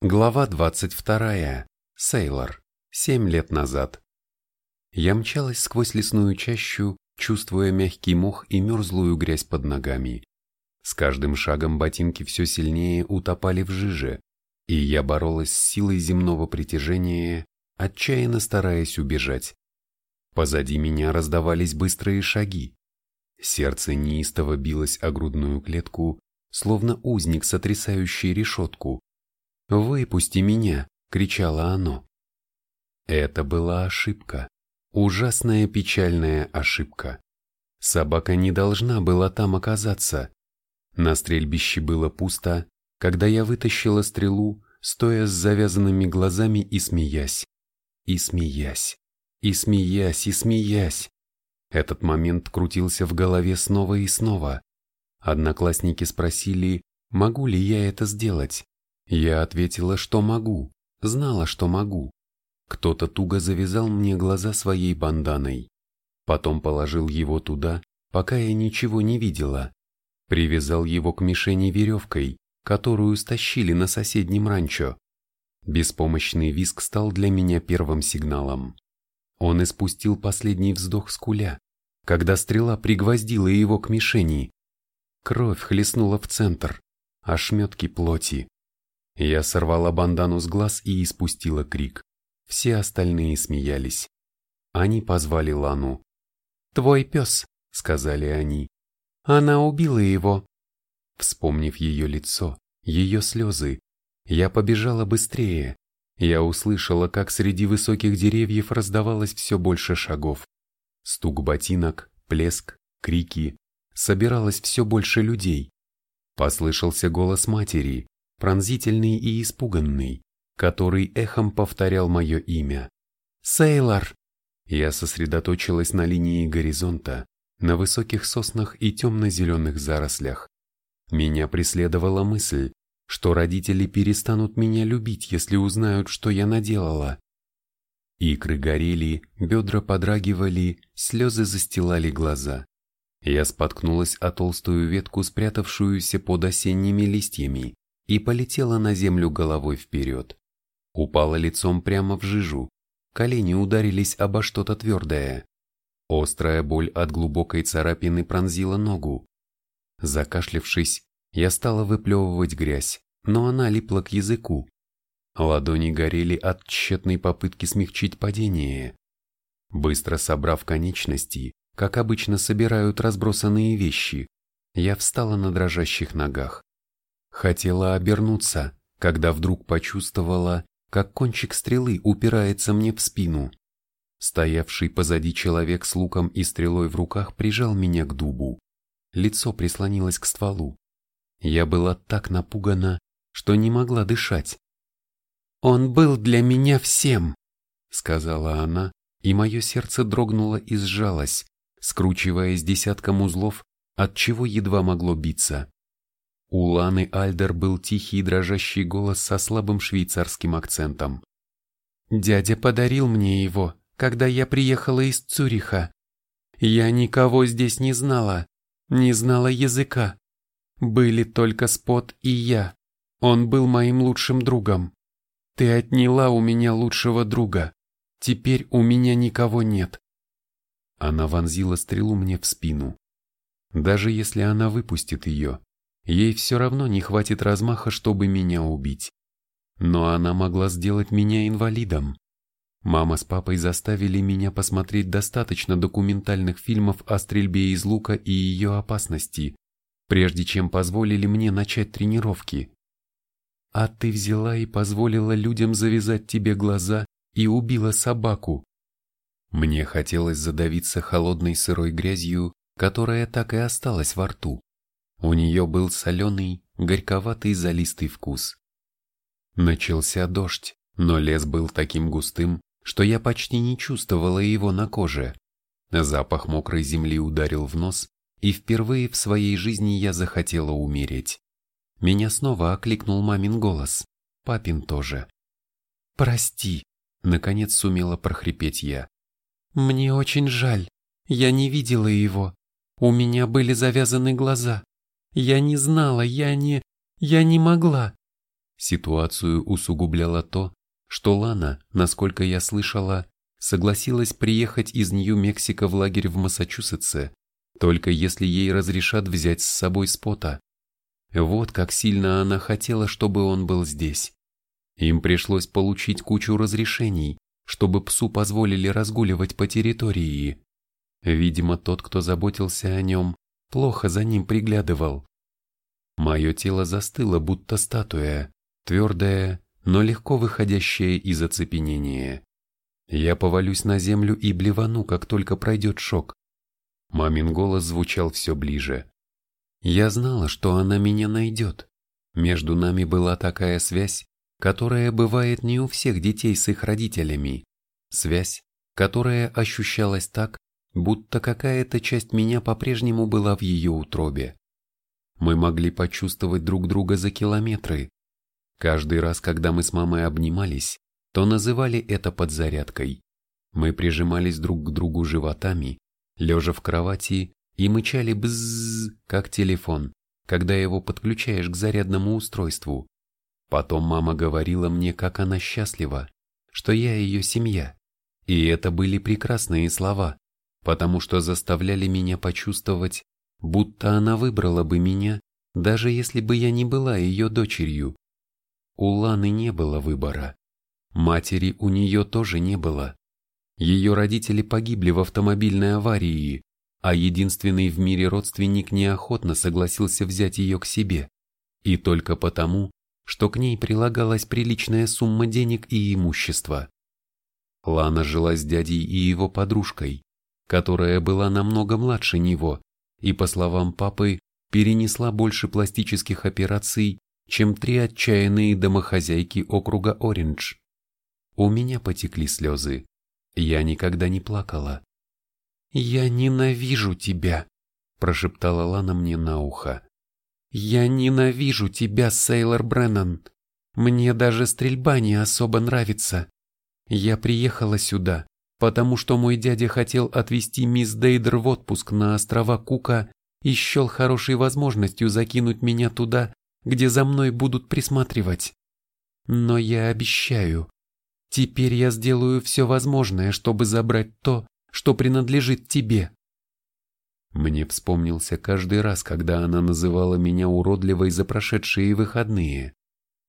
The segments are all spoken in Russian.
Глава 22. Сейлор. Семь лет назад. Я мчалась сквозь лесную чащу, чувствуя мягкий мох и мерзлую грязь под ногами. С каждым шагом ботинки все сильнее утопали в жиже, и я боролась с силой земного притяжения, отчаянно стараясь убежать. Позади меня раздавались быстрые шаги. Сердце неистово билось о грудную клетку, словно узник, сотрясающий решетку. «Выпусти меня!» — кричало оно. Это была ошибка. Ужасная печальная ошибка. Собака не должна была там оказаться. На стрельбище было пусто, когда я вытащила стрелу, стоя с завязанными глазами и смеясь. И смеясь. И смеясь, и смеясь. Этот момент крутился в голове снова и снова. Одноклассники спросили, могу ли я это сделать. Я ответила, что могу, знала, что могу. Кто-то туго завязал мне глаза своей банданой. Потом положил его туда, пока я ничего не видела. Привязал его к мишени веревкой, которую стащили на соседнем ранчо. Беспомощный виск стал для меня первым сигналом. Он испустил последний вздох скуля, когда стрела пригвоздила его к мишени. Кровь хлестнула в центр, ошметки плоти. Я сорвала бандану с глаз и испустила крик. Все остальные смеялись. Они позвали Лану. «Твой пес», — сказали они. «Она убила его». Вспомнив ее лицо, ее слезы, я побежала быстрее. Я услышала, как среди высоких деревьев раздавалось все больше шагов. Стук ботинок, плеск, крики. Собиралось все больше людей. Послышался голос матери, пронзительный и испуганный, который эхом повторял мое имя. «Сейлор!» Я сосредоточилась на линии горизонта, на высоких соснах и темно-зеленых зарослях. Меня преследовала мысль, что родители перестанут меня любить, если узнают, что я наделала. Икры горели, бедра подрагивали, слезы застилали глаза. Я споткнулась о толстую ветку, спрятавшуюся под осенними листьями и полетела на землю головой вперед. Упала лицом прямо в жижу, колени ударились обо что-то твердое. Острая боль от глубокой царапины пронзила ногу. Закашлившись, я стала выплевывать грязь, но она липла к языку. Ладони горели от тщетной попытки смягчить падение. Быстро собрав конечности, как обычно собирают разбросанные вещи, я встала на дрожащих ногах. Хотела обернуться, когда вдруг почувствовала, как кончик стрелы упирается мне в спину. Стоявший позади человек с луком и стрелой в руках прижал меня к дубу. Лицо прислонилось к стволу. Я была так напугана, что не могла дышать. «Он был для меня всем», — сказала она, и мое сердце дрогнуло и сжалось, скручиваясь десятком узлов, от чего едва могло биться. У Ланы Альдер был тихий дрожащий голос со слабым швейцарским акцентом. «Дядя подарил мне его, когда я приехала из Цюриха. Я никого здесь не знала, не знала языка. Были только Спот и я. Он был моим лучшим другом. Ты отняла у меня лучшего друга. Теперь у меня никого нет». Она вонзила стрелу мне в спину. Даже если она выпустит ее, Ей все равно не хватит размаха, чтобы меня убить. Но она могла сделать меня инвалидом. Мама с папой заставили меня посмотреть достаточно документальных фильмов о стрельбе из лука и ее опасности, прежде чем позволили мне начать тренировки. А ты взяла и позволила людям завязать тебе глаза и убила собаку. Мне хотелось задавиться холодной сырой грязью, которая так и осталась во рту. У нее был соленый, горьковатый залистый вкус. Начался дождь, но лес был таким густым, что я почти не чувствовала его на коже. Запах мокрой земли ударил в нос, и впервые в своей жизни я захотела умереть. Меня снова окликнул мамин голос, папин тоже. «Прости», — наконец сумела прохрипеть я. «Мне очень жаль, я не видела его. У меня были завязаны глаза. Я не знала, я не... я не могла. Ситуацию усугубляло то, что Лана, насколько я слышала, согласилась приехать из Нью-Мексико в лагерь в Массачусетсе, только если ей разрешат взять с собой спота. Вот как сильно она хотела, чтобы он был здесь. Им пришлось получить кучу разрешений, чтобы псу позволили разгуливать по территории. Видимо, тот, кто заботился о нем, плохо за ним приглядывал. Мое тело застыло, будто статуя, твердая, но легко выходящая из оцепенения. Я повалюсь на землю и блевану, как только пройдет шок. Мамин голос звучал все ближе. Я знала, что она меня найдет. Между нами была такая связь, которая бывает не у всех детей с их родителями. Связь, которая ощущалась так, будто какая-то часть меня по-прежнему была в ее утробе. Мы могли почувствовать друг друга за километры. Каждый раз, когда мы с мамой обнимались, то называли это подзарядкой. Мы прижимались друг к другу животами, лежа в кровати и мычали бззз, как телефон, когда его подключаешь к зарядному устройству. Потом мама говорила мне, как она счастлива, что я ее семья. И это были прекрасные слова, потому что заставляли меня почувствовать, будто она выбрала бы меня, даже если бы я не была ее дочерью. У Ланы не было выбора. Матери у нее тоже не было. Ее родители погибли в автомобильной аварии, а единственный в мире родственник неохотно согласился взять ее к себе. И только потому, что к ней прилагалась приличная сумма денег и имущества. Лана жила с дядей и его подружкой, которая была намного младше него, и, по словам папы, перенесла больше пластических операций, чем три отчаянные домохозяйки округа Ориндж. У меня потекли слезы. Я никогда не плакала. «Я ненавижу тебя», – прошептала Лана мне на ухо. «Я ненавижу тебя, Сейлор Бреннан. Мне даже стрельба не особо нравится. Я приехала сюда, потому что мой дядя хотел отвезти мисс Дейдер в отпуск на острова Кука и счел хорошей возможностью закинуть меня туда, где за мной будут присматривать. Но я обещаю, теперь я сделаю все возможное, чтобы забрать то, что принадлежит тебе. Мне вспомнился каждый раз, когда она называла меня уродливой за прошедшие выходные.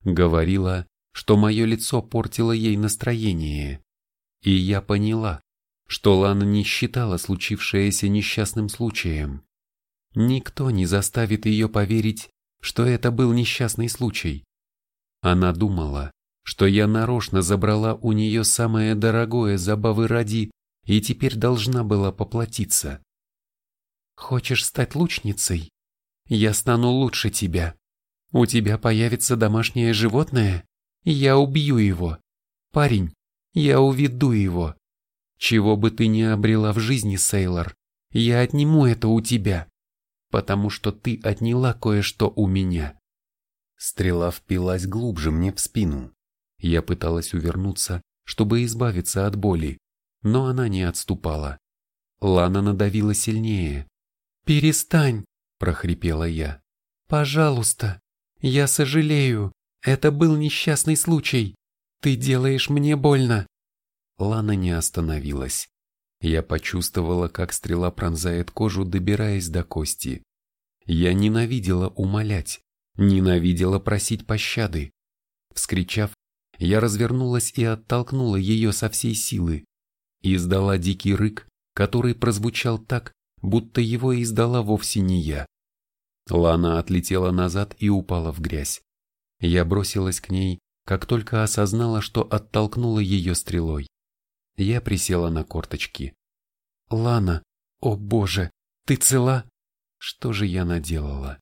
Говорила, что мое лицо портило ей настроение. И я поняла, что Лана не считала случившееся несчастным случаем. Никто не заставит ее поверить, что это был несчастный случай. Она думала, что я нарочно забрала у нее самое дорогое забавы ради и теперь должна была поплатиться. Хочешь стать лучницей? Я стану лучше тебя. У тебя появится домашнее животное? Я убью его. Парень, я уведу его. Чего бы ты ни обрела в жизни, Сейлор, я отниму это у тебя, потому что ты отняла кое-что у меня. Стрела впилась глубже мне в спину. Я пыталась увернуться, чтобы избавиться от боли, но она не отступала. Лана надавила сильнее. «Перестань!» – прохрипела я. «Пожалуйста, я сожалею, это был несчастный случай. Ты делаешь мне больно. Лана не остановилась. Я почувствовала, как стрела пронзает кожу, добираясь до кости. Я ненавидела умолять, ненавидела просить пощады. Вскричав, я развернулась и оттолкнула ее со всей силы. Издала дикий рык, который прозвучал так, будто его издала вовсе не я. Лана отлетела назад и упала в грязь. Я бросилась к ней, как только осознала, что оттолкнула ее стрелой. Я присела на корточки. «Лана, о боже, ты цела?» Что же я наделала?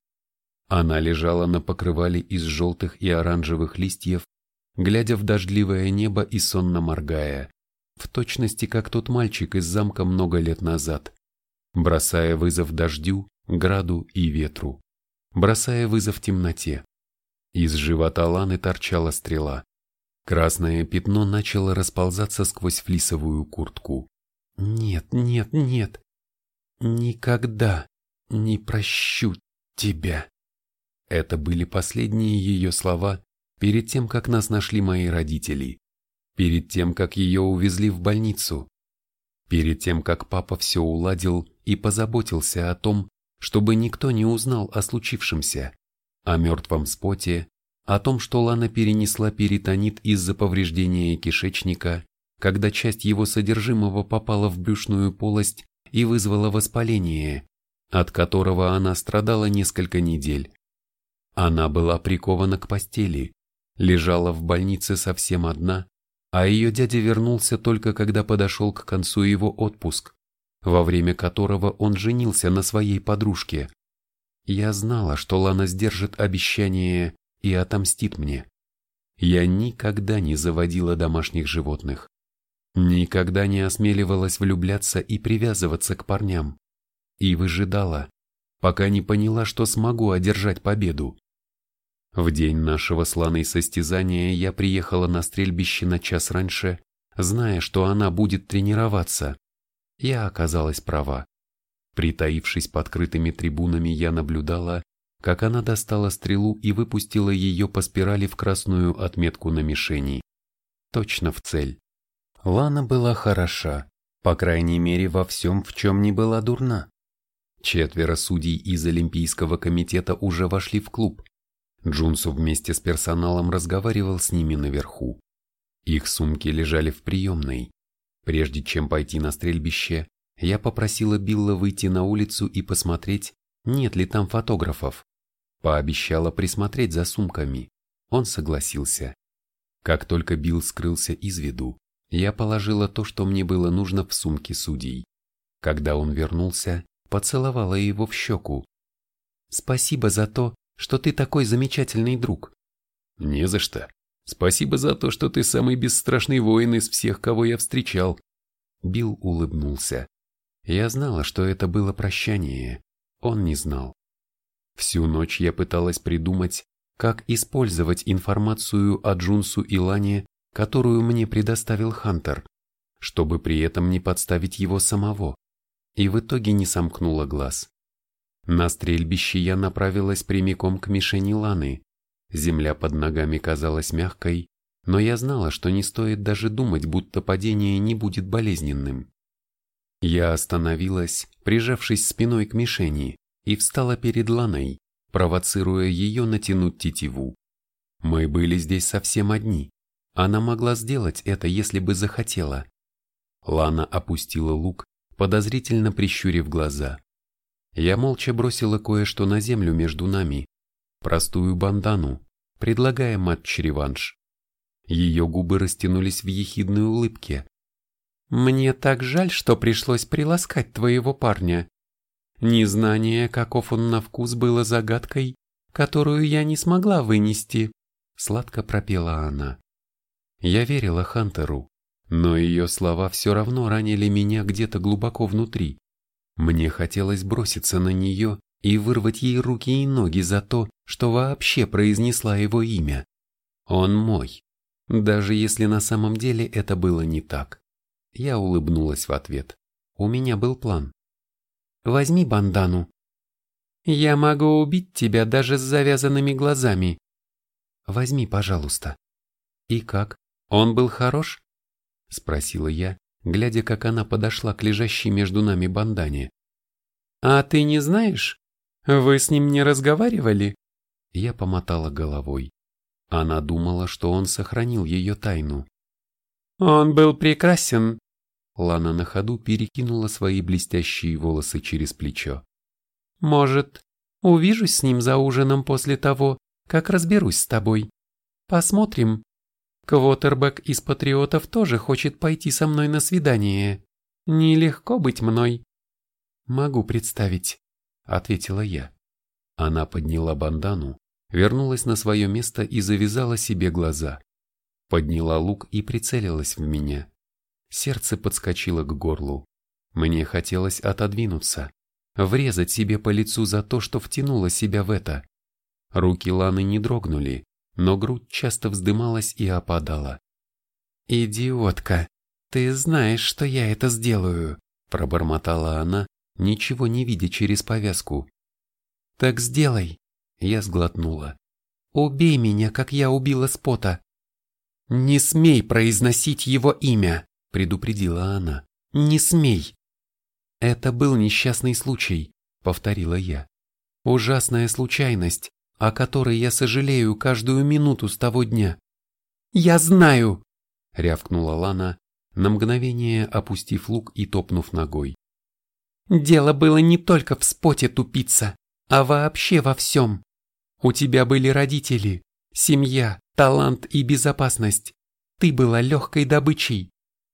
Она лежала на покрывале из желтых и оранжевых листьев, глядя в дождливое небо и сонно моргая, в точности как тот мальчик из замка много лет назад, бросая вызов дождю, граду и ветру, бросая вызов темноте. Из живота Ланы торчала стрела. Красное пятно начало расползаться сквозь флисовую куртку. «Нет, нет, нет! Никогда не прощу тебя!» Это были последние ее слова, перед тем, как нас нашли мои родители, перед тем, как ее увезли в больницу, перед тем, как папа все уладил и позаботился о том, чтобы никто не узнал о случившемся, о мертвом споте, о том, что Лана перенесла перитонит из-за повреждения кишечника, когда часть его содержимого попала в брюшную полость и вызвала воспаление, от которого она страдала несколько недель. Она была прикована к постели, лежала в больнице совсем одна, а ее дядя вернулся только когда подошел к концу его отпуск, во время которого он женился на своей подружке. Я знала, что Лана сдержит обещание и отомстит мне. Я никогда не заводила домашних животных. Никогда не осмеливалась влюбляться и привязываться к парням. И выжидала, пока не поняла, что смогу одержать победу. В день нашего сланой состязания я приехала на стрельбище на час раньше, зная, что она будет тренироваться. Я оказалась права. Притаившись под крытыми трибунами, я наблюдала, как она достала стрелу и выпустила ее по спирали в красную отметку на мишени. Точно в цель. Лана была хороша, по крайней мере во всем, в чем не была дурна. Четверо судей из Олимпийского комитета уже вошли в клуб. Джунсу вместе с персоналом разговаривал с ними наверху. Их сумки лежали в приемной. Прежде чем пойти на стрельбище, я попросила Билла выйти на улицу и посмотреть, нет ли там фотографов. Пообещала присмотреть за сумками. Он согласился. Как только Билл скрылся из виду, я положила то, что мне было нужно в сумке судей. Когда он вернулся, поцеловала его в щеку. «Спасибо за то, что ты такой замечательный друг». «Не за что. Спасибо за то, что ты самый бесстрашный воин из всех, кого я встречал». Билл улыбнулся. Я знала, что это было прощание. Он не знал. Всю ночь я пыталась придумать, как использовать информацию о Джунсу и Лане которую мне предоставил Хантер, чтобы при этом не подставить его самого, и в итоге не сомкнула глаз. На стрельбище я направилась прямиком к мишени Ланы. Земля под ногами казалась мягкой, но я знала, что не стоит даже думать, будто падение не будет болезненным. Я остановилась, прижавшись спиной к мишени, и встала перед Ланой, провоцируя ее натянуть тетиву. Мы были здесь совсем одни. Она могла сделать это, если бы захотела. Лана опустила лук, подозрительно прищурив глаза. Я молча бросила кое-что на землю между нами, простую бандану, предлагая матч-реванш. Ее губы растянулись в ехидной улыбке. «Мне так жаль, что пришлось приласкать твоего парня. Незнание, каков он на вкус, было загадкой, которую я не смогла вынести», — сладко пропела она. Я верила Хантеру, но ее слова все равно ранили меня где-то глубоко внутри. Мне хотелось броситься на нее и вырвать ей руки и ноги за то, что вообще произнесла его имя. Он мой, даже если на самом деле это было не так. Я улыбнулась в ответ. У меня был план. «Возьми бандану». «Я могу убить тебя даже с завязанными глазами». «Возьми, пожалуйста». «И как?» «Он был хорош?» — спросила я, глядя, как она подошла к лежащей между нами бандане. «А ты не знаешь? Вы с ним не разговаривали?» Я помотала головой. Она думала, что он сохранил ее тайну. «Он был прекрасен!» Лана на ходу перекинула свои блестящие волосы через плечо. «Может, увижусь с ним за ужином после того, как разберусь с тобой. Посмотрим, Квотербек из Патриотов тоже хочет пойти со мной на свидание. Нелегко быть мной. Могу представить, ответила я. Она подняла бандану, вернулась на свое место и завязала себе глаза. Подняла лук и прицелилась в меня. Сердце подскочило к горлу. Мне хотелось отодвинуться, врезать себе по лицу за то, что втянула себя в это. Руки Ланы не дрогнули, но грудь часто вздымалась и опадала. «Идиотка, ты знаешь, что я это сделаю», – пробормотала она, ничего не видя через повязку. «Так сделай», – я сглотнула. Убей меня, как я убила Спота. Не смей произносить его имя, предупредила она. Не смей. Это был несчастный случай, повторила я. Ужасная случайность, о которой я сожалею каждую минуту с того дня. Я знаю, рявкнула Лана, на мгновение опустив лук и топнув ногой. Дело было не только в споте тупица, а вообще во всем. У тебя были родители, семья, талант и безопасность. Ты была легкой добычей,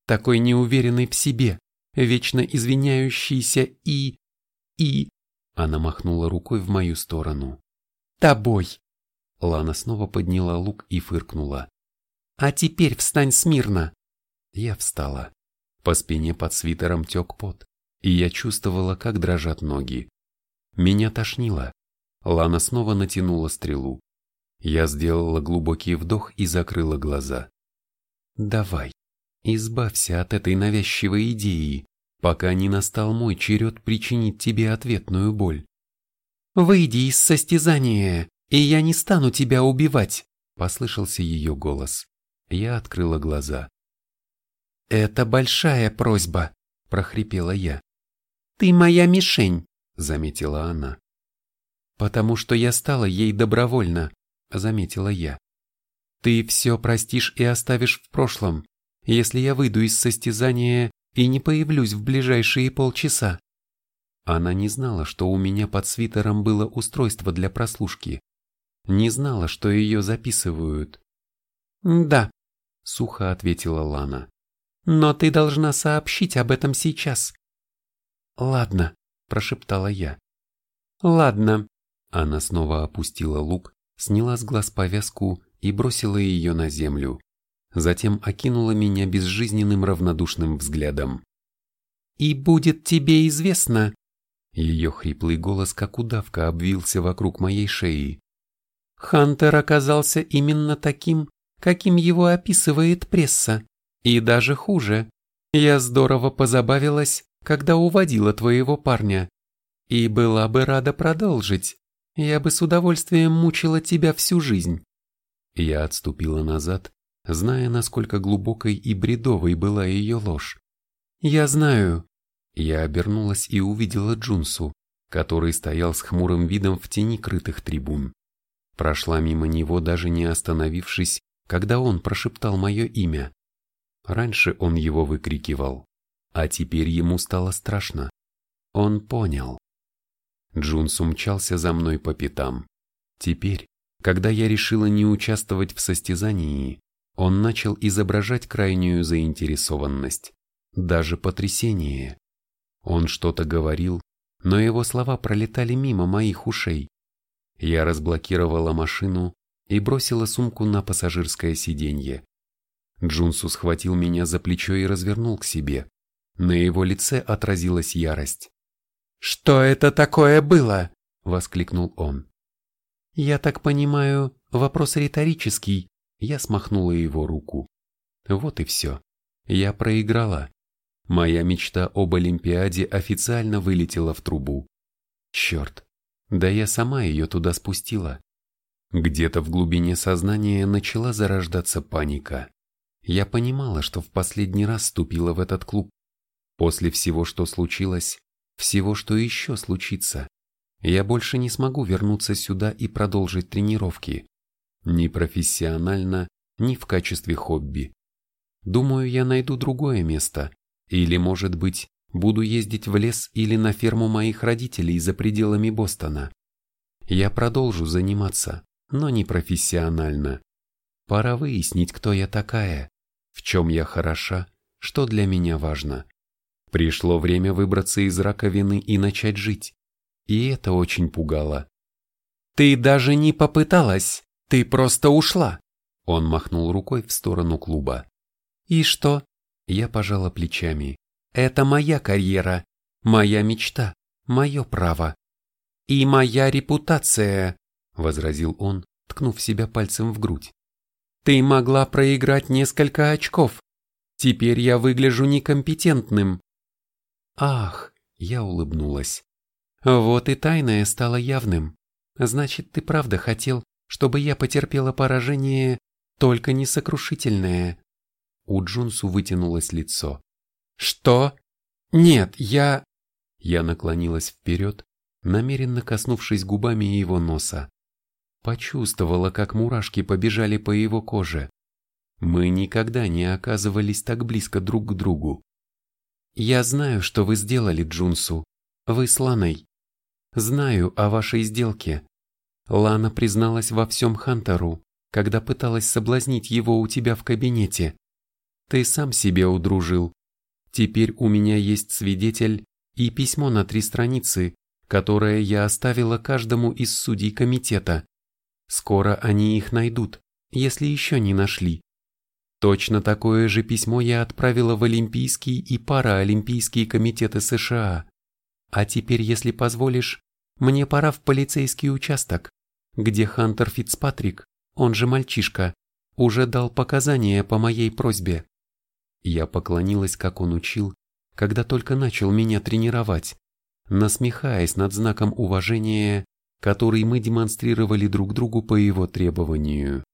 такой неуверенной в себе, вечно извиняющейся и... и... Она махнула рукой в мою сторону. Тобой. Лана снова подняла лук и фыркнула. А теперь встань смирно. Я встала. По спине под свитером тек пот, и я чувствовала, как дрожат ноги. Меня тошнило. Лана снова натянула стрелу. Я сделала глубокий вдох и закрыла глаза. «Давай, избавься от этой навязчивой идеи, пока не настал мой черед причинить тебе ответную боль. Выйди из состязания, и я не стану тебя убивать», — послышался ее голос. Я открыла глаза. «Это большая просьба», — прохрипела я. «Ты моя мишень», — заметила она. «Потому что я стала ей добровольно», — заметила я. «Ты все простишь и оставишь в прошлом, если я выйду из состязания и не появлюсь в ближайшие полчаса». Она не знала, что у меня под свитером было устройство для прослушки. Не знала, что ее записывают. «Да», — сухо ответила Лана. «Но ты должна сообщить об этом сейчас». «Ладно», — прошептала я. «Ладно». Она снова опустила лук, сняла с глаз повязку и бросила ее на землю. Затем окинула меня безжизненным равнодушным взглядом. «И будет тебе известно...» Ее хриплый голос, как удавка, обвился вокруг моей шеи. «Хантер оказался именно таким, каким его описывает пресса. И даже хуже. Я здорово позабавилась, когда уводила твоего парня. И была бы рада продолжить. Я бы с удовольствием мучила тебя всю жизнь. Я отступила назад, зная, насколько глубокой и бредовой была ее ложь. Я знаю. Я обернулась и увидела Джунсу, который стоял с хмурым видом в тени крытых трибун. Прошла мимо него, даже не остановившись, когда он прошептал мое имя. Раньше он его выкрикивал, а теперь ему стало страшно. Он понял. Джунс умчался за мной по пятам. Теперь, когда я решила не участвовать в состязании, он начал изображать крайнюю заинтересованность, даже потрясение. Он что-то говорил, но его слова пролетали мимо моих ушей. Я разблокировала машину и бросила сумку на пассажирское сиденье. Джунсу схватил меня за плечо и развернул к себе. На его лице отразилась ярость. «Что это такое было?» — воскликнул он. «Я так понимаю, вопрос риторический». Я смахнула его руку. Вот и все. Я проиграла. Моя мечта об Олимпиаде официально вылетела в трубу. Черт, да я сама ее туда спустила. Где-то в глубине сознания начала зарождаться паника. Я понимала, что в последний раз вступила в этот клуб. После всего, что случилось, всего, что еще случится, я больше не смогу вернуться сюда и продолжить тренировки. Ни профессионально, ни в качестве хобби. Думаю, я найду другое место. Или, может быть, буду ездить в лес или на ферму моих родителей за пределами Бостона. Я продолжу заниматься, но не профессионально. Пора выяснить, кто я такая, в чем я хороша, что для меня важно. Пришло время выбраться из раковины и начать жить. И это очень пугало. «Ты даже не попыталась, ты просто ушла!» Он махнул рукой в сторону клуба. «И что?» Я пожала плечами. «Это моя карьера, моя мечта, мое право. И моя репутация», — возразил он, ткнув себя пальцем в грудь. «Ты могла проиграть несколько очков. Теперь я выгляжу некомпетентным, Ах, я улыбнулась. Вот и тайное стало явным. Значит, ты правда хотел, чтобы я потерпела поражение, только не сокрушительное. У Джунсу вытянулось лицо. Что? Нет, я... Я наклонилась вперед, намеренно коснувшись губами его носа. Почувствовала, как мурашки побежали по его коже. Мы никогда не оказывались так близко друг к другу. Я знаю, что вы сделали, Джунсу. Вы с Ланой. Знаю о вашей сделке. Лана призналась во всем Хантеру, когда пыталась соблазнить его у тебя в кабинете. Ты сам себе удружил. Теперь у меня есть свидетель и письмо на три страницы, которое я оставила каждому из судей комитета. Скоро они их найдут, если еще не нашли. Точно такое же письмо я отправила в Олимпийский и Параолимпийские комитеты США. А теперь, если позволишь, мне пора в полицейский участок, где Хантер Фицпатрик, он же мальчишка, уже дал показания по моей просьбе. Я поклонилась, как он учил, когда только начал меня тренировать, насмехаясь над знаком уважения, который мы демонстрировали друг другу по его требованию.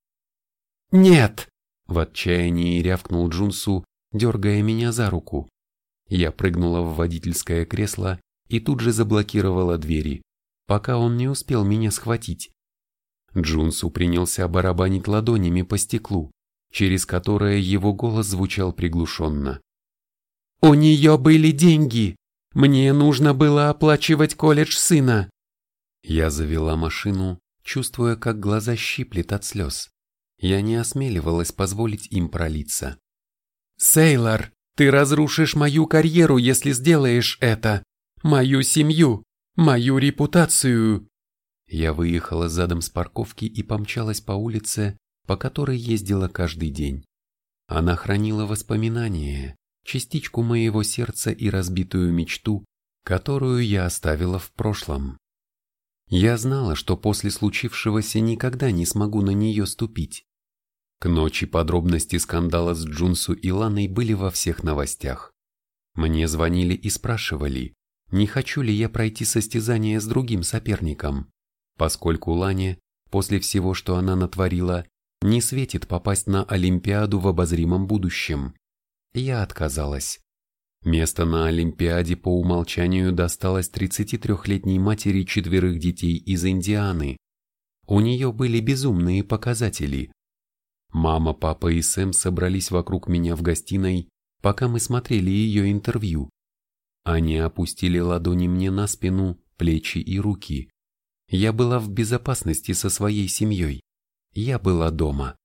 «Нет!» – в отчаянии рявкнул Джунсу, дергая меня за руку. Я прыгнула в водительское кресло и тут же заблокировала двери, пока он не успел меня схватить. Джунсу принялся барабанить ладонями по стеклу, через которое его голос звучал приглушенно. «У нее были деньги! Мне нужно было оплачивать колледж сына!» Я завела машину, чувствуя, как глаза щиплет от слез. Я не осмеливалась позволить им пролиться. «Сейлор, ты разрушишь мою карьеру, если сделаешь это! Мою семью! Мою репутацию!» Я выехала задом с парковки и помчалась по улице, по которой ездила каждый день. Она хранила воспоминания, частичку моего сердца и разбитую мечту, которую я оставила в прошлом. Я знала, что после случившегося никогда не смогу на нее ступить. К ночи подробности скандала с Джунсу и Ланой были во всех новостях. Мне звонили и спрашивали, не хочу ли я пройти состязание с другим соперником, поскольку Лане, после всего, что она натворила, не светит попасть на Олимпиаду в обозримом будущем. Я отказалась. Место на Олимпиаде по умолчанию досталось 33-летней матери четверых детей из Индианы. У нее были безумные показатели. Мама, папа и Сэм собрались вокруг меня в гостиной, пока мы смотрели ее интервью. Они опустили ладони мне на спину, плечи и руки. Я была в безопасности со своей семьей. Я была дома.